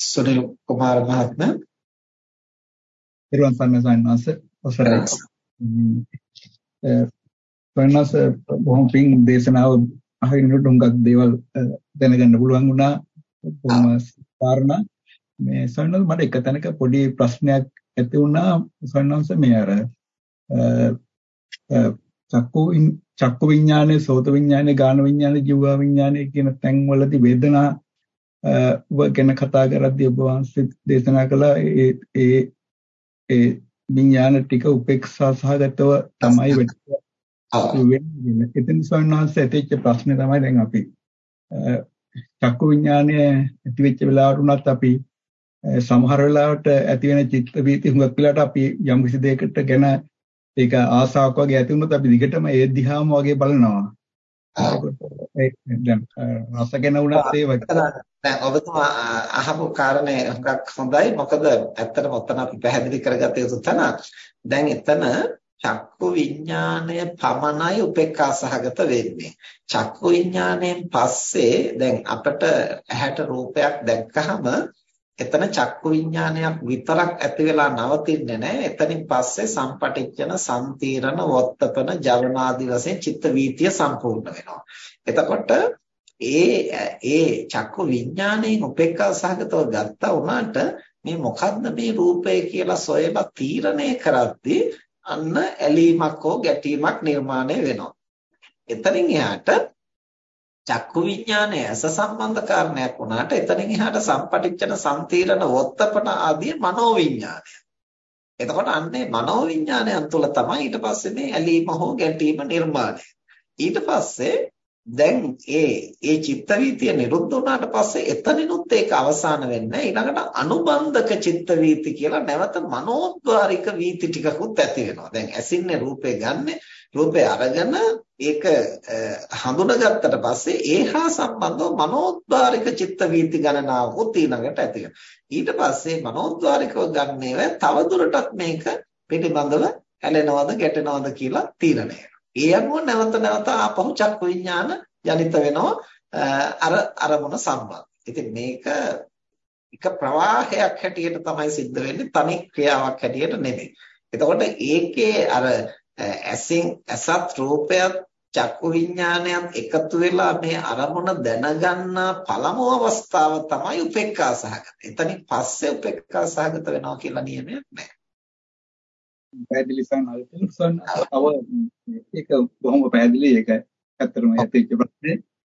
සුනිල් කුමාර මහත්මයා. පිරුවන් සම්මත සයන්වංශ ඔසරයි. සයන්වංශ බොහොම පිං දේශනාව අහින්නට උඟක් දේවල් දැනගන්න පුළුවන් වුණා. බොහොම කාරණා මේ සයන්වංශ මට එක තැනක පොඩි ප්‍රශ්නයක් ඇති වුණා. සයන්වංශ මේ අර චක්කු චක්කු විඥානේ සෝත විඥානේ ගාන විඥානේ ජීව විඥානේ කියන තැන්වලදී වේදනා ගැන කතා කරද්දී ඔබ වහන්සේ දේශනා කළා ඒ ඒ ඒ විඥාන ටික උපේක්ෂා සහගතව තමයි වෙන්නේ. එතන සවන්වහන්සේ ඇතිවෙච්ච ප්‍රශ්නේ තමයි දැන් අපි චක්කු විඥානය ඇති වෙච්ච වෙලාවට උනත් අපි සමහර වෙලාවට ඇති වෙන චිත්ත වීති හුඟක් වෙලාවට අපි යම් කිසි දෙයකට ගැන ඒක ආසාවක් වගේ ඇති වුණොත් අපි දිගටම ඒ දිහාම වගේ බලනවා. දැන් රස ගැන උනත් ඒ වගේ. දැන් ඔබතුමා අහපු කාරණේ හුඟක් හොඳයි. මොකද ඇත්තටම ඔතන අපි පැහැදිලි කරගත යුතු තැන. දැන් එතන චක්කු විඥාණය පමණයි උපේක්ඛා සහගත වෙන්නේ. චක්කු විඥාණයෙන් පස්සේ දැන් අපිට ඇහැට රූපයක් දැක්කහම එතන චක්කු විඥානයක් විතරක් ඇති වෙලා නවතින්නේ නැහැ. එතනින් පස්සේ සම්පටිච්ඡන, සම්තීරණ, වොත්තපන, ජවනාදි වශයෙන් චිත්ත වීතිය සම්පූර්ණ වෙනවා. එතකොට ඒ ඒ චක්කු විඥාණයෙන් උපේක්ඛා සහගතව ගත්තා වුණාට මේ මොකද්ද මේ රූපය කියලා සොයලා තීරණය කරද්දී අන්න ඇලීමක් හෝ ගැටීමක් නිර්මාණය වෙනවා. එතනින් එහාට චක්කු විඥානය ඇස සම්බන්ධ කාරණයක් වුණාට එතනින් එහාට සම්පටිච්ඡන සම්තීරණ වොත්තපන ආදී මනෝ විඥානය. එතකොට අන්නේ මනෝ විඥානයන් තුළ තමයි ඊට පස්සේ මේ ඇලීම හෝ ගැටීම නිර්මාණය. ඊට පස්සේ දැන් ඒ ඒ චිත්ත වීතිය නිරුද්ධ වුණාට පස්සේ එතනිනුත් ඒක අවසාන වෙන්නේ ඊළඟට අනුබන්ධක චිත්ත වීති කියලා නැවත මනෝද්වාරික වීති ටිකකුත් ඇති වෙනවා. දැන් ඇසින්නේ රූපේ ගන්නෙ රූපේ අරගෙන ඒක හඳුනගත්තට පස්සේ ඒහා සම්බන්ධව මනෝද්වාරික චිත්ත වීති ගණනාවකුත් ඊළඟට ඇති වෙනවා. ඊට පස්සේ මනෝද්වාරිකව ගන්නේව තව දුරටත් මේක පිටිබඳව ඇලෙනවද ගැටෙනවද කියලා තීරණය ඒ අනුව නැවත නැවත ආපහු චක්කු විඥාන ජනිත වෙනවා අර අරමුණ සම්බන්ධ. ඉතින් මේක එක ප්‍රවාහයක් හැටියට තමයි සිද්ධ වෙන්නේ තනි ක්‍රියාවක් හැටියට නෙමෙයි. එතකොට ඒකේ අර ඇසින් ඇසත් රූපයත් චක්කු විඥානයත් එකතු වෙලා මේ අරමුණ දැනගන්න පළමු අවස්ථාව තමයි උපේක්ඛා සහගත. එතනින් පස්සේ උපේක්ඛා සහගත වෙනවා කියලා නියමයක් නැහැ. පැහැදිලි සන් අල්පසන් අව ඒක බොහොම පැහැදිලි ඒක ඇත්තටම ඇතිච්ච ප්‍රශ්නේ